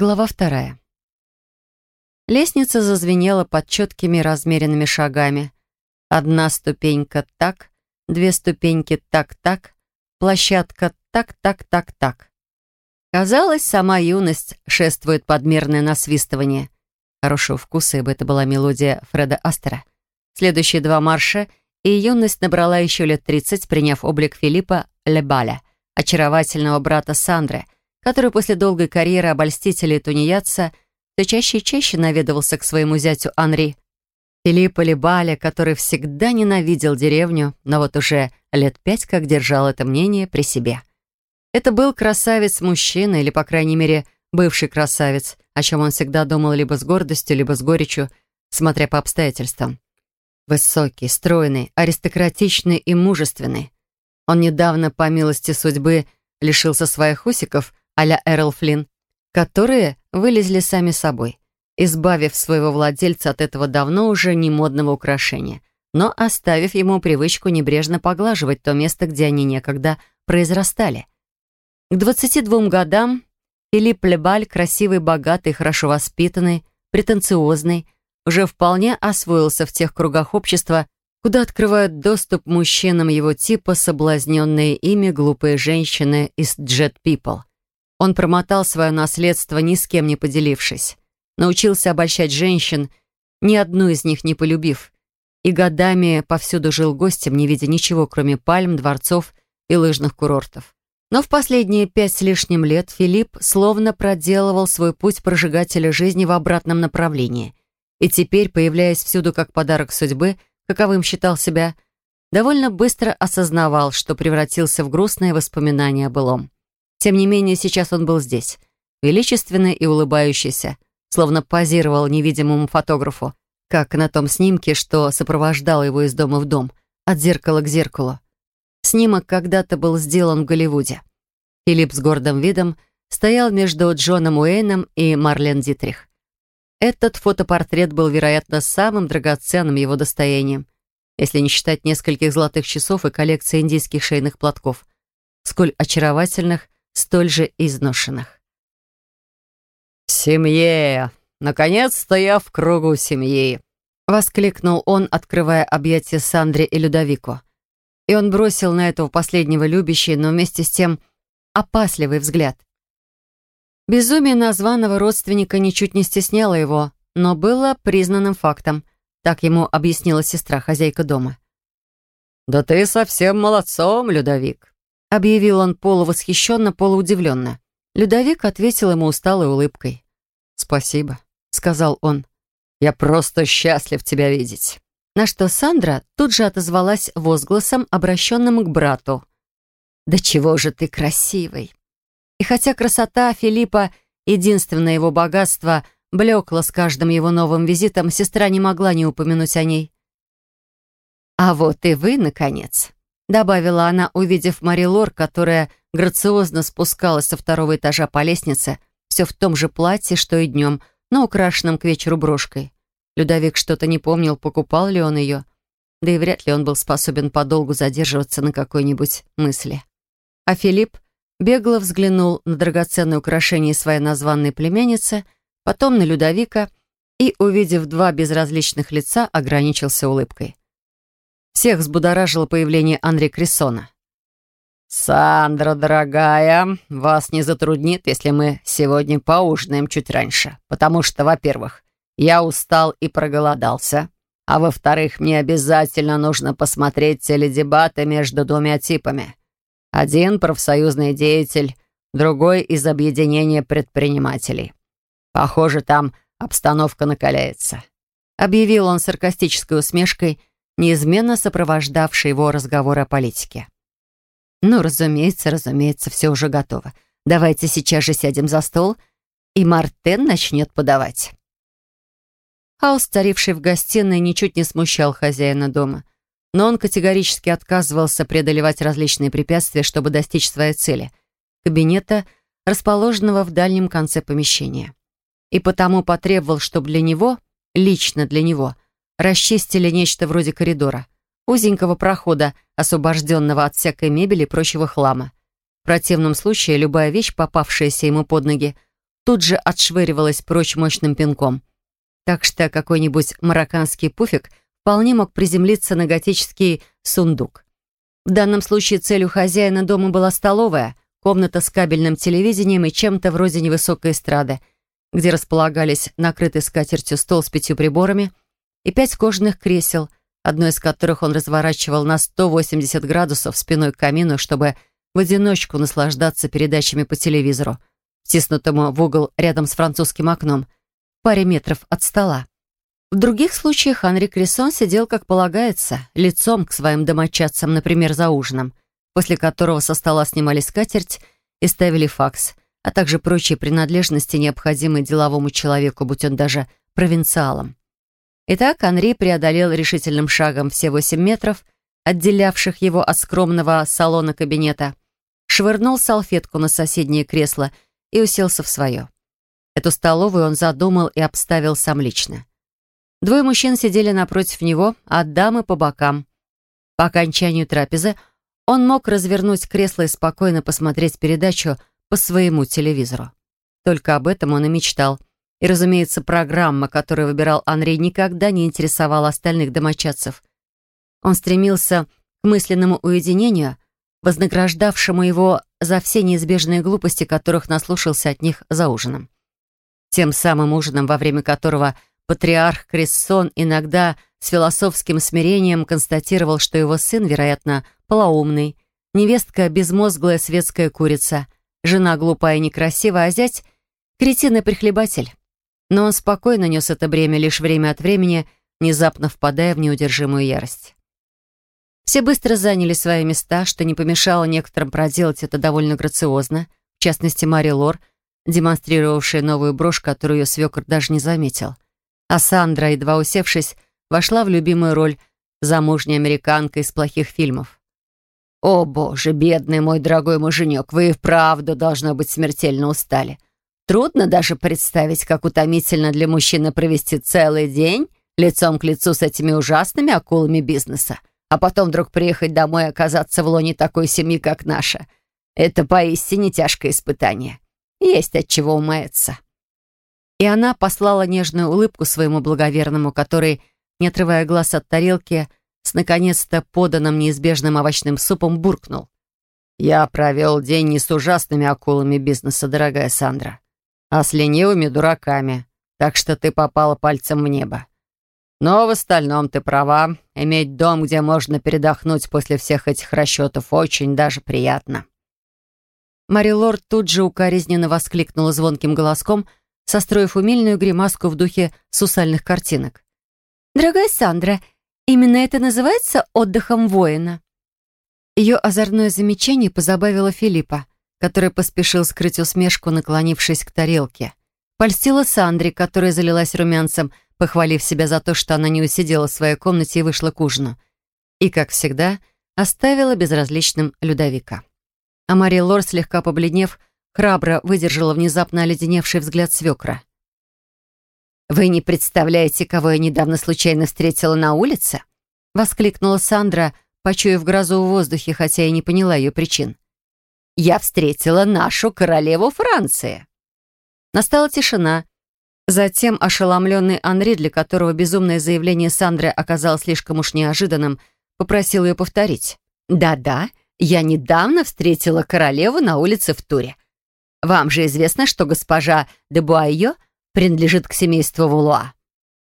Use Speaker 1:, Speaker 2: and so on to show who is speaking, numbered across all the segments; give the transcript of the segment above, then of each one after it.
Speaker 1: Глава вторая. Лестница зазвенела под четкими размеренными шагами. Одна ступенька так, две ступеньки так-так, площадка так-так-так-так. Казалось, сама юность шествует подмерное насвистывание. Хорошего вкуса, ибо это была мелодия Фреда Астера. Следующие два марша, и юность набрала еще лет тридцать, приняв облик Филиппа Лебаля, очаровательного брата Сандры — который после долгой карьеры обольстителя и тунеядца все чаще и чаще наведывался к своему зятю Анри. Филиппа Лебаля, который всегда ненавидел деревню, но вот уже лет пять как держал это мнение при себе. Это был красавец-мужчина, или, по крайней мере, бывший красавец, о чем он всегда думал либо с гордостью, либо с горечью, смотря по обстоятельствам. Высокий, стройный, аристократичный и мужественный. Он недавно, по милости судьбы, лишился своих усиков а-ля Эрл Флинн, которые вылезли сами собой, избавив своего владельца от этого давно уже не модного украшения, но оставив ему привычку небрежно поглаживать то место, где они некогда произрастали. К 22 годам Филипп Лебаль, красивый, богатый, хорошо воспитанный, претенциозный, уже вполне освоился в тех кругах общества, куда открывают доступ мужчинам его типа соблазненные ими глупые женщины из Jet People. Он промотал свое наследство, ни с кем не поделившись. Научился обольщать женщин, ни одну из них не полюбив. И годами повсюду жил гостем, не видя ничего, кроме пальм, дворцов и лыжных курортов. Но в последние пять с лишним лет Филипп словно проделывал свой путь прожигателя жизни в обратном направлении. И теперь, появляясь всюду как подарок судьбы, каковым считал себя, довольно быстро осознавал, что превратился в грустное воспоминание о былом. Тем не менее, сейчас он был здесь, величественный и улыбающийся, словно позировал невидимому фотографу, как на том снимке, что сопровождал его из дома в дом, от зеркала к зеркалу. Снимок когда-то был сделан в Голливуде. Филипп с гордым видом стоял между Джоном Уэйном и Марлен Дитрих. Этот фотопортрет был, вероятно, самым драгоценным его достоянием, если не считать нескольких золотых часов и коллекции индийских шейных платков, сколь очаровательных столь же изношенных.
Speaker 2: «В семье! Наконец-то я в кругу семьи!»
Speaker 1: — воскликнул он, открывая объятия Сандре и Людовику. И он бросил на этого последнего любящий, но вместе с тем опасливый взгляд. Безумие названного родственника ничуть не стесняло его, но было признанным фактом. Так ему объяснила сестра, хозяйка дома.
Speaker 2: «Да ты совсем молодцом, Людовик
Speaker 1: объявил он полувосхищенно, полуудивленно. Людовик ответил ему усталой улыбкой.
Speaker 2: «Спасибо», — сказал он. «Я просто счастлив тебя видеть».
Speaker 1: На что Сандра тут же отозвалась возгласом, обращенным к брату. «Да чего же ты красивый!» И хотя красота Филиппа, единственное его богатство, блекла с каждым его новым визитом, сестра не могла не упомянуть о ней. «А вот и вы, наконец!» Добавила она, увидев Мари Лор, которая грациозно спускалась со второго этажа по лестнице, все в том же платье, что и днем, но украшенном к вечеру брошкой. Людовик что-то не помнил, покупал ли он ее, да и вряд ли он был способен подолгу задерживаться на какой-нибудь мысли. А Филипп бегло взглянул на драгоценное украшение своей названной племянницы, потом на Людовика и, увидев два безразличных лица, ограничился улыбкой. Всех взбудоражило появление Андре Крессона.
Speaker 2: «Сандра, дорогая, вас не затруднит, если мы сегодня поужинаем чуть раньше, потому что, во-первых, я устал и проголодался, а во-вторых, мне обязательно нужно посмотреть теледебаты между двумя типами. Один — профсоюзный деятель, другой — из объединения предпринимателей. Похоже, там обстановка накаляется», — объявил он саркастической усмешкой — неизменно сопровождавший его разговор о политике.
Speaker 1: «Ну, разумеется, разумеется, все уже готово. Давайте сейчас же сядем за стол, и Мартен начнет подавать». Хаос, царивший в гостиной, ничуть не смущал хозяина дома, но он категорически отказывался преодолевать различные препятствия, чтобы достичь своей цели — кабинета, расположенного в дальнем конце помещения. И потому потребовал, чтобы для него, лично для него — расчистили нечто вроде коридора, узенького прохода, освобожденного от всякой мебели и прочего хлама. В противном случае любая вещь, попавшаяся ему под ноги, тут же отшвыривалась прочь мощным пинком. Так что какой-нибудь марокканский пуфик вполне мог приземлиться на готический сундук. В данном случае целью хозяина дома была столовая, комната с кабельным телевидением и чем-то вроде невысокой эстрады, где располагались накрытый скатертью стол с пятью приборами и пять кожаных кресел, одно из которых он разворачивал на 180 градусов спиной к камину, чтобы в одиночку наслаждаться передачами по телевизору, втиснутому в угол рядом с французским окном, в паре метров от стола. В других случаях Анри Крессон сидел, как полагается, лицом к своим домочадцам, например, за ужином, после которого со стола снимали скатерть и ставили факс, а также прочие принадлежности, необходимые деловому человеку, будь он даже провинциалом. Итак, Анри преодолел решительным шагом все восемь метров, отделявших его от скромного салона кабинета, швырнул салфетку на соседнее кресло и уселся в свое. Эту столовую он задумал и обставил сам лично. Двое мужчин сидели напротив него, а дамы по бокам. По окончанию трапезы он мог развернуть кресло и спокойно посмотреть передачу по своему телевизору. Только об этом он и мечтал. И, разумеется, программа, которую выбирал Андрей, никогда не интересовала остальных домочадцев. Он стремился к мысленному уединению, вознаграждавшему его за все неизбежные глупости, которых наслушался от них за ужином. Тем самым ужином, во время которого патриарх Крессон иногда с философским смирением констатировал, что его сын, вероятно, полоумный, невестка — безмозглая светская курица, жена глупая и некрасивая, а зять — кретин и прихлебатель. Но он спокойно нес это бремя лишь время от времени, внезапно впадая в неудержимую ярость. Все быстро заняли свои места, что не помешало некоторым проделать это довольно грациозно, в частности, Мари Лор, демонстрировавшая новую брошь, которую ее свекр даже не заметил. А Сандра, едва усевшись, вошла в любимую роль замужней американка из плохих фильмов. «О, боже, бедный мой дорогой муженек, вы и вправду, должно быть, смертельно устали. Трудно даже представить, как утомительно для мужчины провести целый день лицом к лицу с этими ужасными акулами бизнеса а потом вдруг приехать домой и оказаться в лоне такой семьи, как наша. Это поистине тяжкое испытание. Есть от чего умаяться». И она послала нежную улыбку своему благоверному, который, не отрывая глаз от тарелки, с наконец-то поданным неизбежным овощным супом буркнул. «Я провел день не с ужасными акулами бизнеса, дорогая Сандра, а с ленивыми дураками, так что ты попала пальцем в небо. Но в остальном ты права. Иметь дом, где можно передохнуть после всех этих расчетов, очень даже приятно». Мари Лорд тут же укоризненно воскликнула звонким голоском, состроив умильную гримаску в духе сусальных картинок. «Дорогая Сандра, именно это называется отдыхом воина?» Ее озорное замечание позабавило Филиппа, который поспешил скрыть усмешку, наклонившись к тарелке. Польстила Сандре, которая залилась румянцем, похвалив себя за то, что она не усидела в своей комнате и вышла к ужину. И, как всегда, оставила безразличным Людовика. А Мария Лор, слегка побледнев, храбро выдержала внезапно оледеневший взгляд свекра. «Вы не представляете, кого я недавно случайно встретила на улице?» — воскликнула Сандра, почуяв грозу в воздухе, хотя и не поняла ее причин. «Я встретила нашу королеву Франции». Настала тишина, Затем ошеломленный Анри, для которого безумное заявление Сандры оказалось слишком уж неожиданным, попросил ее повторить. «Да-да, я недавно встретила королеву на улице в Туре. Вам же известно, что госпожа де Буайо принадлежит к семейству Вулуа.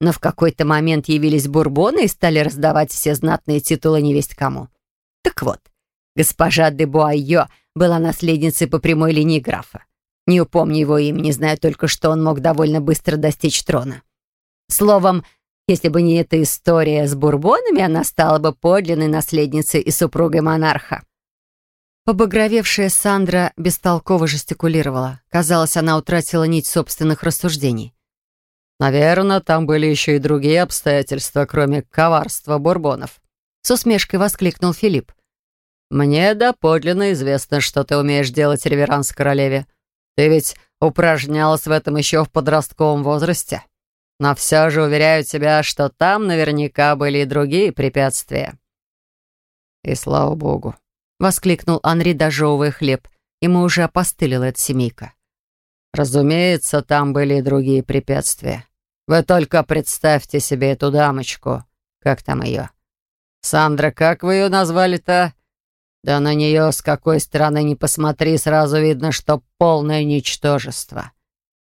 Speaker 1: Но в какой-то момент явились бурбоны и стали раздавать все знатные титулы невесть кому. Так вот, госпожа де Буайо была наследницей по прямой линии графа. Не упомню его имени, знаю только, что он мог довольно быстро достичь трона. Словом, если бы не эта история с бурбонами, она стала бы подлинной наследницей и супругой монарха. Побагровевшая Сандра бестолково жестикулировала. Казалось, она утратила нить собственных рассуждений. «Наверное, там были еще и другие обстоятельства, кроме коварства бурбонов», с усмешкой воскликнул Филипп. «Мне доподлинно известно, что ты умеешь делать реверанс королеве. Ты ведь упражнялась в этом еще в подростковом возрасте. Но все же уверяю тебя, что там наверняка были и другие препятствия». «И слава богу», — воскликнул Анри, дожевывая хлеб. Ему уже опостылила эта семейка.
Speaker 2: Разумеется, там были и другие препятствия. Вы только представьте себе эту дамочку. Как там ее? Сандра, как вы ее назвали-то? Да на нее с какой стороны не посмотри, сразу видно, что полное ничтожество.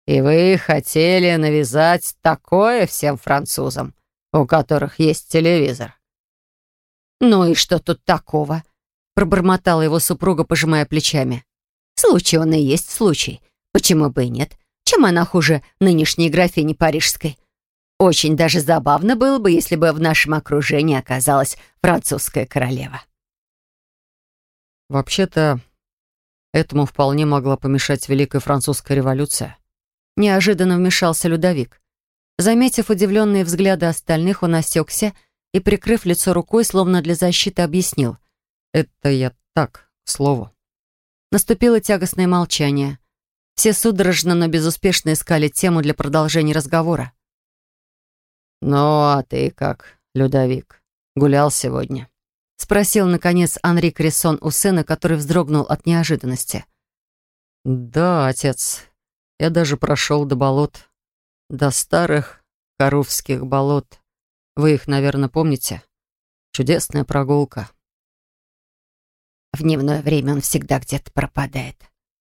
Speaker 2: И вы хотели навязать такое всем французам, у которых есть телевизор.
Speaker 1: «Ну и что тут такого?» — пробормотала его супруга, пожимая плечами. «Случай он и есть случай. Почему бы и нет? Чем она хуже нынешней графини парижской? Очень даже забавно было бы, если бы в нашем окружении оказалась французская королева».
Speaker 2: Вообще-то, этому вполне могла помешать Великая Французская революция.
Speaker 1: Неожиданно вмешался Людовик. Заметив удивленные взгляды остальных, он осекся и, прикрыв лицо рукой, словно для защиты, объяснил.
Speaker 2: «Это я так, к слову».
Speaker 1: Наступило тягостное молчание. Все судорожно, но безуспешно искали тему для продолжения разговора.
Speaker 2: «Ну, а ты как, Людовик? Гулял сегодня?»
Speaker 1: Спросил, наконец, Анри Крессон у сына, который вздрогнул от неожиданности.
Speaker 2: «Да, отец. Я даже прошел до болот. До старых Коровских болот. Вы их, наверное, помните? Чудесная прогулка».
Speaker 1: В дневное время он всегда где-то пропадает.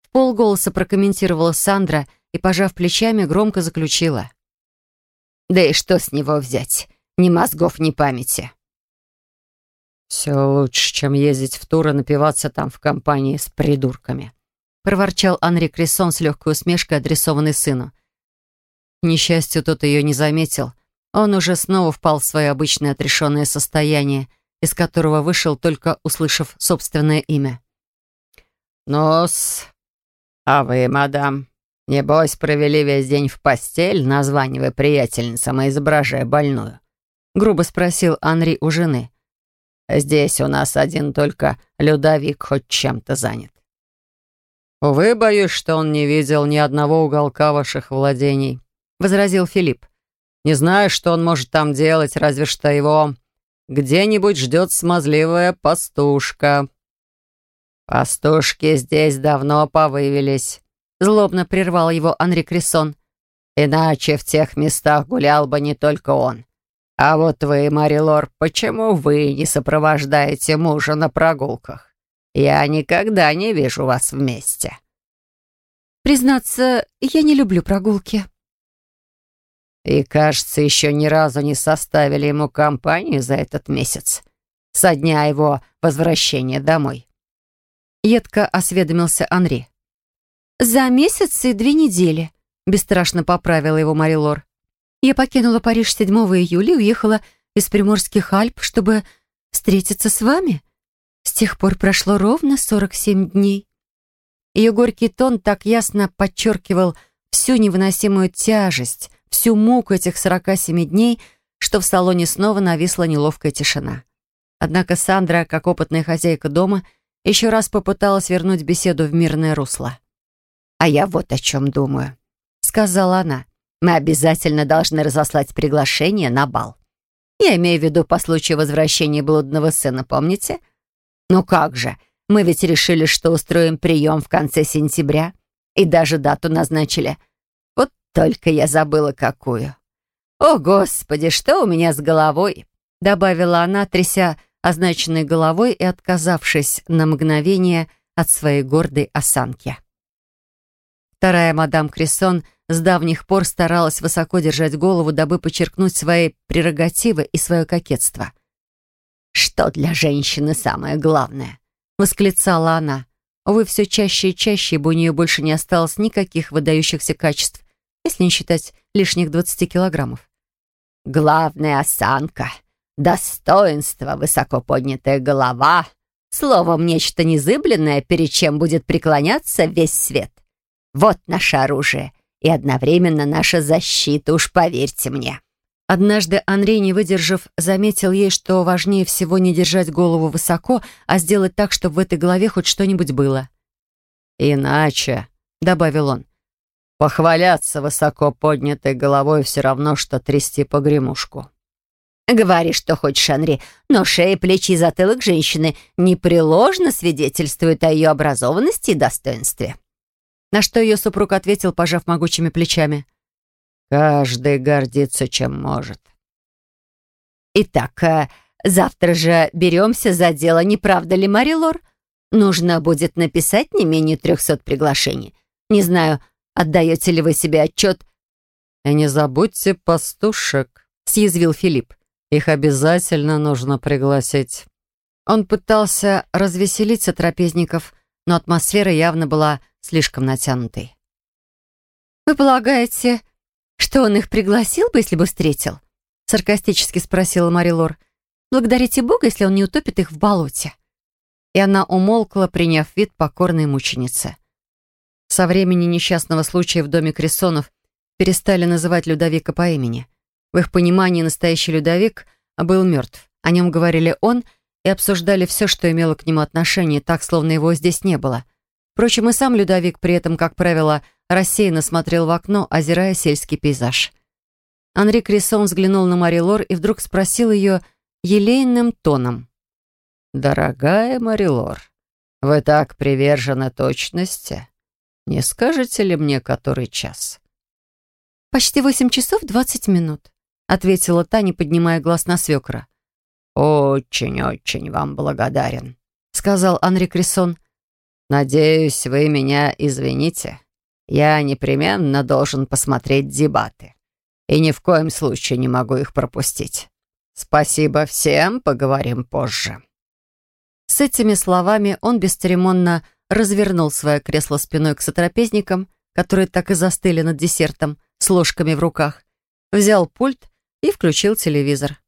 Speaker 1: В полголоса прокомментировала Сандра и, пожав плечами, громко заключила. «Да и что с него взять? Ни мозгов, ни памяти».
Speaker 2: «Все лучше, чем ездить в тур и напиваться там в компании с придурками»,
Speaker 1: проворчал Анри Крессон с легкой усмешкой, адресованной сыну. К несчастью, тот ее не заметил. Он уже снова впал в свое обычное отрешенное состояние, из которого вышел, только услышав собственное имя.
Speaker 2: «Ну-с, а вы, мадам, небось, провели весь день в постель, названивая приятельницам и изображая больную?» грубо спросил Анри у жены. Здесь у нас один только Людовик хоть чем-то занят. «Увы, боюсь, что он не видел ни одного уголка ваших владений», — возразил Филипп. «Не знаю, что он может там делать, разве что его где-нибудь ждет смазливая пастушка». «Пастушки здесь давно повывелись», — злобно прервал его Анри Крессон. «Иначе в тех местах гулял бы не только он. «А вот вы, Марилор, почему вы не сопровождаете мужа на прогулках? Я никогда не вижу вас вместе».
Speaker 1: «Признаться, я не люблю прогулки».
Speaker 2: «И, кажется, еще ни разу не составили ему компанию за этот месяц, со дня его возвращения домой».
Speaker 1: Едко осведомился Анри. «За месяц и две недели», — бесстрашно поправила его Марилор. Я покинула Париж 7 июля и уехала из Приморских Альп, чтобы встретиться с вами. С тех пор прошло ровно 47 дней. Ее горький тон так ясно подчеркивал всю невыносимую тяжесть, всю муку этих 47 дней, что в салоне снова нависла неловкая тишина. Однако Сандра, как опытная хозяйка дома, еще раз попыталась вернуть беседу в мирное русло. «А я вот о чем думаю», — сказала она. Мы обязательно должны разослать приглашение на бал. Я имею в виду по случаю возвращения блудного сына, помните? Ну как же, мы ведь решили, что устроим прием в конце сентября. И даже дату назначили. Вот только я забыла, какую. «О, Господи, что у меня с головой?» Добавила она, тряся означенной головой и отказавшись на мгновение от своей гордой осанки. Вторая мадам Крессон — с давних пор старалась высоко держать голову, дабы подчеркнуть свои прерогативы и свое кокетство. «Что для женщины самое главное?» — восклицала она. Увы, все чаще и чаще, ибо у нее больше не осталось никаких выдающихся качеств, если не считать лишних 20 килограммов. «Главная осанка, достоинство, высоко поднятая голова, словом, нечто незыбленное, перед чем будет преклоняться весь свет. Вот наше оружие, и одновременно наша защита, уж поверьте мне». Однажды Андрей, не выдержав, заметил ей, что важнее всего не держать голову высоко, а сделать так, чтобы в этой голове хоть что-нибудь было.
Speaker 2: «Иначе», — добавил он, — «похваляться высоко поднятой головой все равно, что трясти погремушку».
Speaker 1: «Говори, что хочешь, Анри, но шея, плечи и затылок женщины непреложно свидетельствуют о ее образованности и достоинстве». На что ее супруг ответил, пожав могучими плечами.
Speaker 2: «Каждый гордится, чем может».
Speaker 1: «Итак, э, завтра же беремся за дело, не правда ли, Мари Лор? Нужно будет написать не менее трехсот приглашений. Не знаю, отдаете ли вы себе отчет...»
Speaker 2: «И не забудьте пастушек», — съязвил Филипп. «Их обязательно нужно пригласить».
Speaker 1: Он пытался развеселить сотрапезников, но атмосфера явно была слишком натянутой. «Вы полагаете, что он их пригласил бы, если бы встретил?» саркастически спросила Мари Лор. «Благодарите Бога, если он не утопит их в болоте». И она умолкла, приняв вид покорной мученицы. Со времени несчастного случая в доме Крессонов перестали называть Людовика по имени. В их понимании настоящий Людовик был мертв. О нем говорили он и обсуждали все, что имело к нему отношение, так, словно его здесь не было — Впрочем, и сам Людовик при этом, как правило, рассеянно смотрел в окно, озирая сельский пейзаж. Анри Крессон взглянул на Мари Лор и вдруг спросил ее елейным тоном.
Speaker 2: «Дорогая Мари Лор, вы так привержены точности. Не скажете ли мне, который час?»
Speaker 1: «Почти восемь часов двадцать минут», — ответила Таня, поднимая глаз на свекра.
Speaker 2: «Очень-очень вам благодарен», —
Speaker 1: сказал Анри Крессон.
Speaker 2: «Надеюсь, вы меня извините. Я непременно должен посмотреть дебаты. И ни в коем случае не могу их пропустить. Спасибо всем, поговорим позже».
Speaker 1: С этими словами он бесцеремонно развернул свое кресло спиной к сотрапезникам, которые так и застыли над десертом, с ложками в руках, взял пульт и включил телевизор.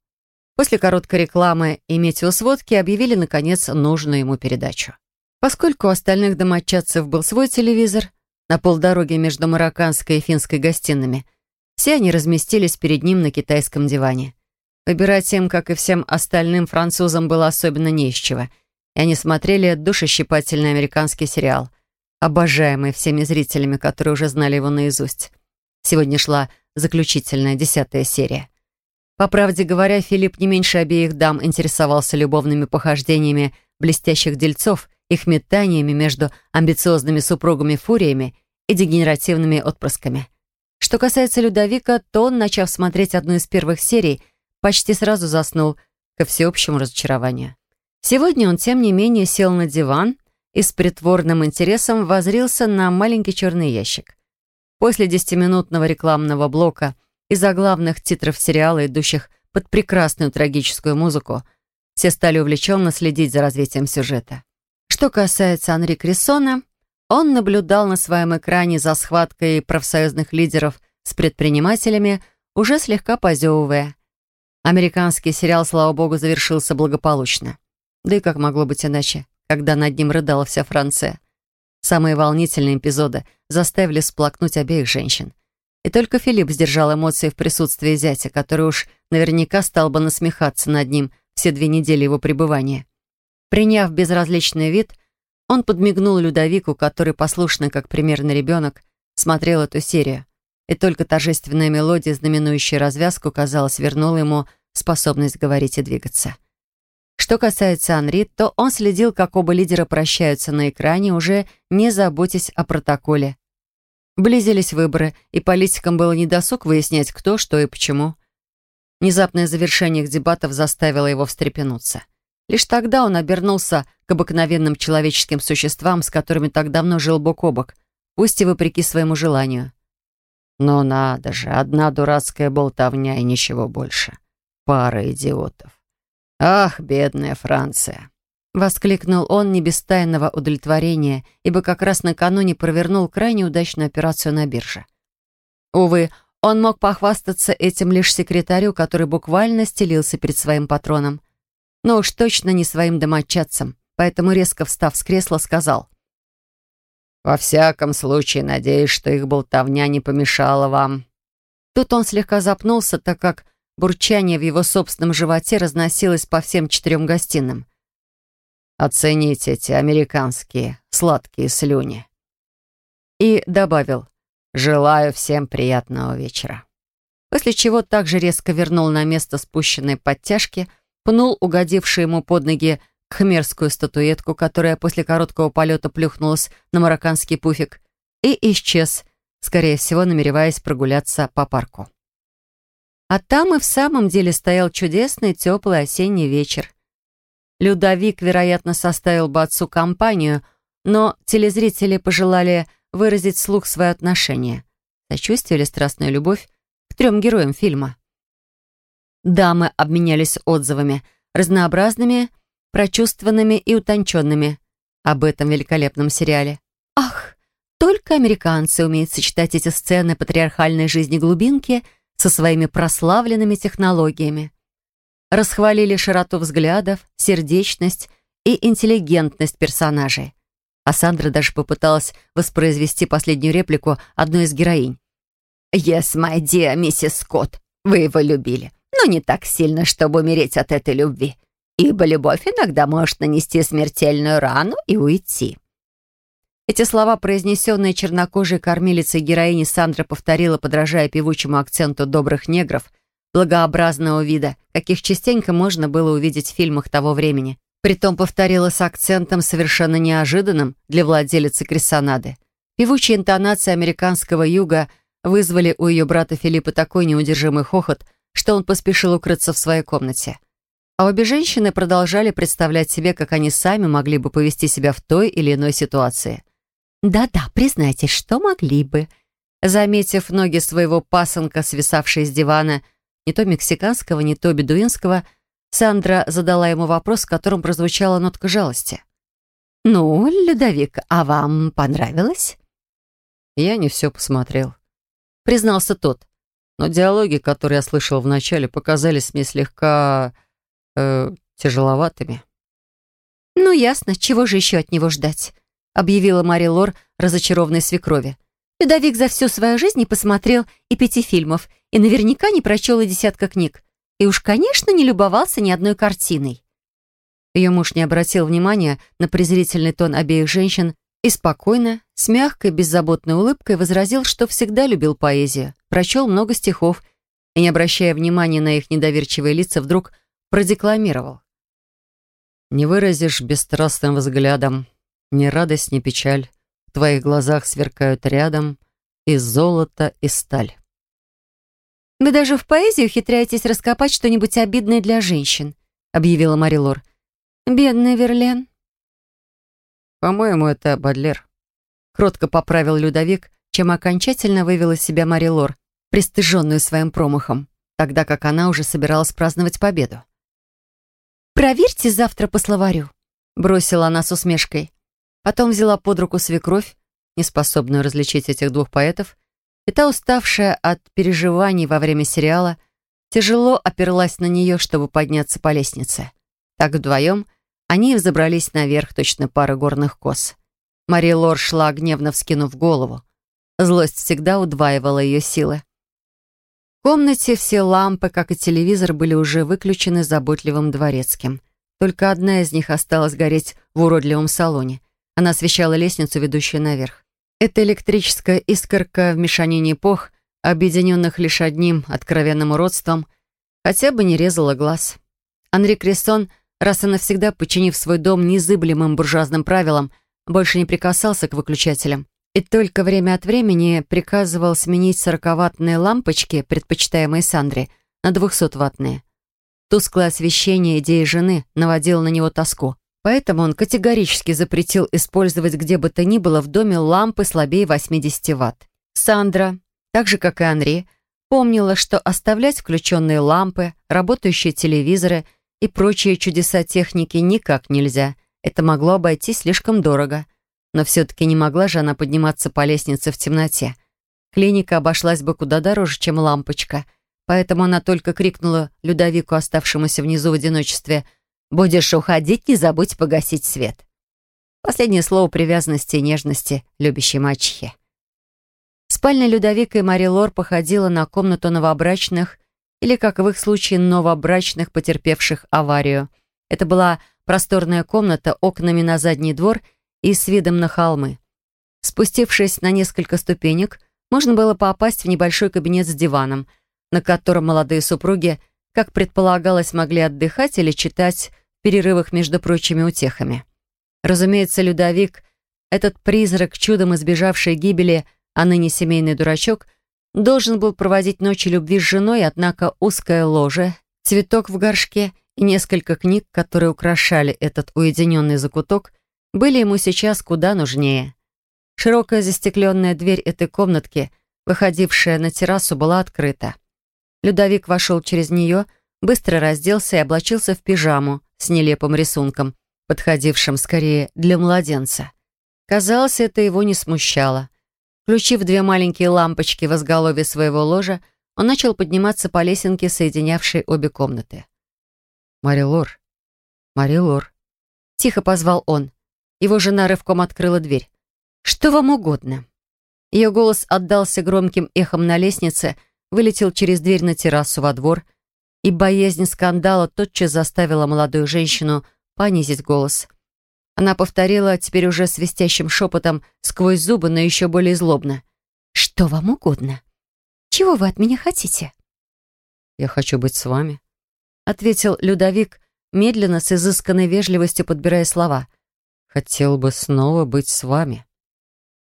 Speaker 1: После короткой рекламы и метеосводки объявили, наконец, нужную ему передачу. Поскольку у остальных домочадцев был свой телевизор, на полдороге между марокканской и финской гостиными, все они разместились перед ним на китайском диване. Выбирать им, как и всем остальным французам, было особенно не чего, и они смотрели душещипательный американский сериал, обожаемый всеми зрителями, которые уже знали его наизусть. Сегодня шла заключительная, десятая серия. По правде говоря, Филипп не меньше обеих дам интересовался любовными похождениями блестящих дельцов их метаниями между амбициозными супругами-фуриями и дегенеративными отпрысками. Что касается Людовика, то он, начав смотреть одну из первых серий, почти сразу заснул ко всеобщему разочарованию. Сегодня он, тем не менее, сел на диван и с притворным интересом возрился на маленький черный ящик. После десятиминутного рекламного блока и заглавных титров сериала, идущих под прекрасную трагическую музыку, все стали увлеченно следить за развитием сюжета. Что касается Анри Крессона, он наблюдал на своем экране за схваткой профсоюзных лидеров с предпринимателями, уже слегка позевывая. Американский сериал, слава богу, завершился благополучно. Да и как могло быть иначе, когда над ним рыдала вся Франция. Самые волнительные эпизоды заставили сплакнуть обеих женщин. И только Филипп сдержал эмоции в присутствии зятя, который уж наверняка стал бы насмехаться над ним все две недели его пребывания. Приняв безразличный вид, он подмигнул Людовику, который, послушный как примерный ребенок, смотрел эту серию. И только торжественная мелодия, знаменующая развязку, казалось, вернула ему способность говорить и двигаться. Что касается Анри, то он следил, как оба лидера прощаются на экране, уже не заботясь о протоколе. Близились выборы, и политикам было недосуг выяснять, кто, что и почему. Внезапное завершение их дебатов заставило его встрепенуться. Лишь тогда он обернулся к обыкновенным человеческим существам, с которыми так давно жил бок о бок, пусть и вопреки своему желанию. Но надо же, одна дурацкая болтовня и ничего больше. Пара идиотов. Ах, бедная Франция. Воскликнул он не без тайного удовлетворения, ибо как раз накануне провернул крайне удачную операцию на бирже. Увы, он мог похвастаться этим лишь секретарю, который буквально стелился перед своим патроном но уж точно не своим домочадцам, поэтому, резко встав с кресла, сказал. «Во всяком случае, надеюсь, что их болтовня не помешала вам». Тут он слегка запнулся, так как бурчание в его собственном животе разносилось по всем четырем гостиным. «Оцените эти американские сладкие слюни». И добавил «Желаю всем приятного вечера». После чего также резко вернул на место спущенные подтяжки – пнул угодившую ему под ноги кхмерскую статуэтку, которая после короткого полета плюхнулась на марокканский пуфик, и исчез, скорее всего, намереваясь прогуляться по парку. А там и в самом деле стоял чудесный теплый осенний вечер. Людовик, вероятно, составил бы отцу компанию, но телезрители пожелали выразить вслух свое отношение, сочувствие или страстную любовь к трем героям фильма. Дамы обменялись отзывами, разнообразными, прочувствованными и утонченными, об этом великолепном сериале. Ах, только американцы умеют сочетать эти сцены патриархальной жизни глубинки со своими прославленными технологиями. Расхвалили широту взглядов, сердечность и интеллигентность персонажей. А Сандра даже попыталась воспроизвести последнюю реплику одной из героинь. «Yes, my dear миссис Скотт, вы его любили, но не так сильно, чтобы умереть от этой любви, ибо любовь иногда может нанести смертельную рану и уйти». Эти слова, произнесенные чернокожей кормилицей героини Сандра повторила, подражая певучему акценту добрых негров, благообразного вида, каких частенько можно было увидеть в фильмах того времени. Притом повторила с акцентом, совершенно неожиданным для владелицы Крисонады. Певучие интонации американского юга вызвали у ее брата Филиппа такой неудержимый хохот, что он поспешил укрыться в своей комнате. А обе женщины продолжали представлять себе, как они сами могли бы повести себя в той или иной ситуации. «Да-да, признайтесь, что могли бы». Заметив ноги своего пасынка, свисавшие с дивана, не то мексиканского, не то бедуинского, Сандра задала ему вопрос, в котором прозвучала нотка жалости. «Ну, Людовик, а вам понравилось?»
Speaker 2: «Я не все посмотрел», — признался тот. «Но диалоги, которые я слышал вначале, показались мне слегка... Э, тяжеловатыми».
Speaker 1: «Ну, ясно, чего же еще от него ждать?» объявила Мари Лор разочарованной свекрови. Людовик за всю свою жизнь не посмотрел и пяти фильмов, и наверняка не прочел и десятка книг. И уж, конечно, не любовался ни одной картиной. Ее муж не обратил внимания на презрительный тон обеих женщин и спокойно, с мягкой, беззаботной улыбкой возразил, что всегда любил поэзию, прочел много стихов и, не обращая внимания на их недоверчивые лица, вдруг продекламировал.
Speaker 2: «Не выразишь бесстрастным взглядом ни радость, ни печаль в твоих глазах сверкают рядом и золото, и сталь.
Speaker 1: «Вы даже в поэзии ухитряетесь раскопать что-нибудь обидное для женщин», объявила Марилор. «Бедный Верлен».
Speaker 2: «По-моему, это Бадлер», кротко поправил Людовик, чем окончательно вывел из себя Марилор, пристыженную своим промахом, тогда как она уже собиралась праздновать победу.
Speaker 1: «Проверьте завтра по словарю», бросила она с усмешкой. Потом взяла под руку свекровь, неспособную различить этих двух поэтов, и та, уставшая от переживаний во время сериала, тяжело оперлась на нее, чтобы подняться по лестнице. Так вдвоем они взобрались наверх, точно пара горных коз. Мария Лор шла, гневно вскинув голову. Злость всегда удваивала ее силы. В комнате все лампы, как и телевизор, были уже выключены заботливым дворецким. Только одна из них осталась гореть в уродливом салоне — она освещала лестницу, ведущую наверх. Эта электрическая искорка в мешанине эпох, объединенных лишь одним откровенным уродством, хотя бы не резала глаз. Анри Крессон, раз и навсегда подчинив свой дом незыблемым буржуазным правилам, больше не прикасался к выключателям и только время от времени приказывал сменить сороковаттные лампочки, предпочитаемые Сандре, на двухсотваттные. Тусклое освещение идеи жены наводило на него тоску. Поэтому он категорически запретил использовать где бы то ни было в доме лампы слабее 80 ватт. Сандра, так же как и Анри, помнила, что оставлять включенные лампы, работающие телевизоры и прочие чудеса техники никак нельзя. Это могло обойтись слишком дорого. Но все-таки не могла же она подниматься по лестнице в темноте. Клиника обошлась бы куда дороже, чем лампочка. Поэтому она только крикнула Людовику, оставшемуся внизу в одиночестве – Будешь уходить, не забудь погасить свет. Последнее слово привязанности и нежности любящей мачехи. Спальня Людовика и Мари Лор походила на комнату новобрачных или, как в их случае, новобрачных, потерпевших аварию. Это была просторная комната окнами на задний двор и с видом на холмы. Спустившись на несколько ступенек, можно было попасть в небольшой кабинет с диваном, на котором молодые супруги, как предполагалось, могли отдыхать или читать перерывах между прочими утехами. Разумеется, Людовик Этот призрак, чудом избежавший гибели, а ныне семейный дурачок, должен был проводить ночи любви с женой, однако узкое ложе, цветок в горшке и несколько книг, которые украшали этот уединенный закуток, были ему сейчас куда нужнее. Широкая застекленная дверь этой комнатки, выходившая на террасу, была открыта. Людовик вошел через нее, быстро разделся и облачился в пижаму с нелепым рисунком, подходившим скорее для младенца. Казалось, это его не смущало. Включив две маленькие лампочки в изголовье своего ложа, он начал подниматься по лесенке, соединявшей обе комнаты.
Speaker 2: «Мари Лор! Мари Лор!»
Speaker 1: Тихо позвал он. Его жена рывком открыла дверь. «Что вам угодно?» Ее голос отдался громким эхом на лестнице, вылетел через дверь на террасу во двор, и боязнь скандала тотчас заставила молодую женщину понизить голос. Она повторила теперь уже свистящим шепотом сквозь зубы, но еще более злобно. «Что вам угодно? Чего вы от меня хотите?»
Speaker 2: «Я хочу быть с вами», —
Speaker 1: ответил Людовик, медленно, с изысканной вежливостью подбирая слова.
Speaker 2: «Хотел бы снова быть с вами».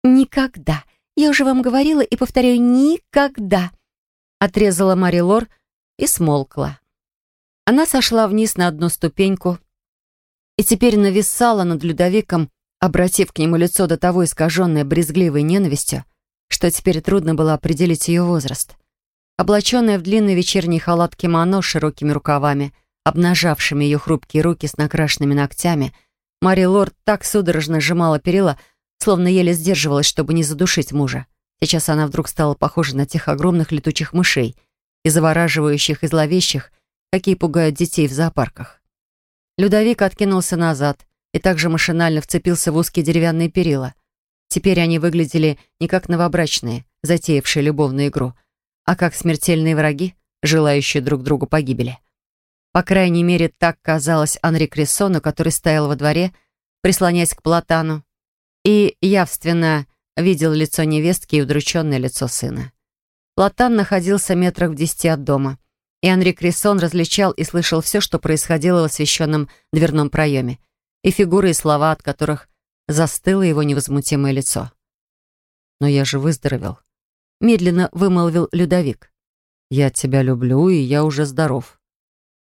Speaker 1: «Никогда. Я уже вам говорила и повторяю, никогда», — отрезала Мари Лор и смолкла. Она сошла вниз на одну ступеньку, и теперь нависала над Людовиком, обратив к нему лицо до того искаженное брезгливой ненавистью, что теперь трудно было определить ее возраст. Облаченная в длинный вечерний халат кимоно с широкими рукавами, обнажавшими ее хрупкие руки с накрашенными ногтями, Мари Лорд так судорожно сжимала перила, словно еле сдерживалась, чтобы не задушить мужа. Сейчас она вдруг стала похожа на тех огромных летучих мышей и завораживающих и зловещих, какие пугают детей в зоопарках. Людовик откинулся назад и также машинально вцепился в узкие деревянные перила. Теперь они выглядели не как новобрачные, затеявшие любовную игру, а как смертельные враги, желающие друг другу погибели. По крайней мере, так казалось Анри Крессону, который стоял во дворе, прислоняясь к платану, и явственно видел лицо невестки и удрученное лицо сына. Платан находился метрах в десяти от дома — и Анри Крессон различал и слышал все, что происходило в освещенном дверном проеме, и фигуры и слова, от которых застыло его невозмутимое лицо. «Но я же выздоровел», — медленно вымолвил Людовик. «Я тебя люблю, и я уже здоров».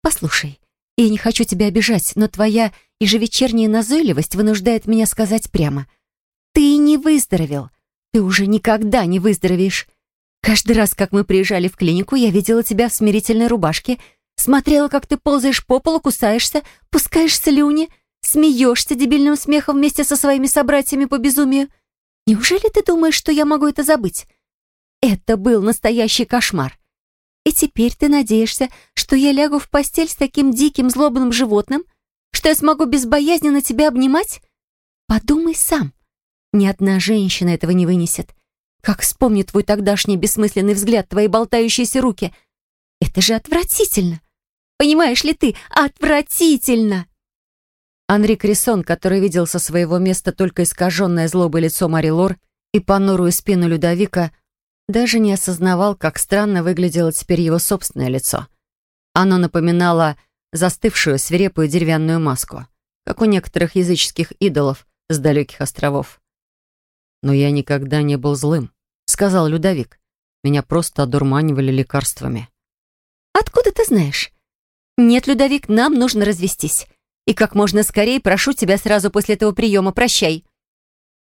Speaker 1: «Послушай, я не хочу тебя обижать, но твоя ежевечерняя назойливость вынуждает меня сказать прямо. Ты не выздоровел. Ты уже никогда не выздоровеешь. Каждый раз, как мы приезжали в клинику, я видела тебя в смирительной рубашке, смотрела, как ты ползаешь по полу, кусаешься, пускаешь слюни, смеешься дебильным смехом вместе со своими собратьями по безумию. Неужели ты думаешь, что я могу это забыть? Это был настоящий кошмар. И теперь ты надеешься, что я лягу в постель с таким диким злобным животным, что я смогу безбоязненно тебя обнимать? Подумай сам. Ни одна женщина этого не вынесет. Как вспомню твой тогдашний бессмысленный взгляд, твои болтающиеся руки. Это же отвратительно. Понимаешь ли ты, отвратительно!» Анри Крисон, который видел со своего места только искаженное злобой лицо Мари Лор и понурую спину Людовика, даже не осознавал, как странно выглядело теперь его собственное лицо. Оно напоминало застывшую свирепую деревянную маску, как у некоторых языческих идолов с далеких островов. «Но я никогда не был злым», — сказал Людовик. «Меня просто одурманивали лекарствами». «Откуда ты знаешь?» «Нет, Людовик, нам нужно развестись. И как можно скорее прошу тебя сразу после этого приема. Прощай».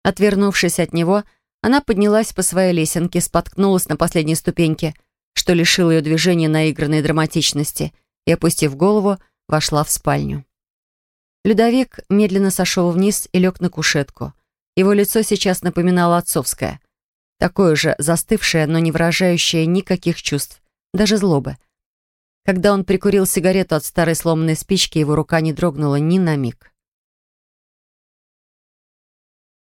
Speaker 1: Отвернувшись от него, она поднялась по своей лесенке, споткнулась на последней ступеньке, что лишило ее движения наигранной драматичности, и, опустив голову, вошла в спальню. Людовик медленно сошел вниз и лег на кушетку. Его лицо сейчас напоминало отцовское. Такое же застывшее, но не выражающее никаких чувств, даже злобы. Когда он прикурил сигарету от старой сломанной спички, его рука не дрогнула ни на миг.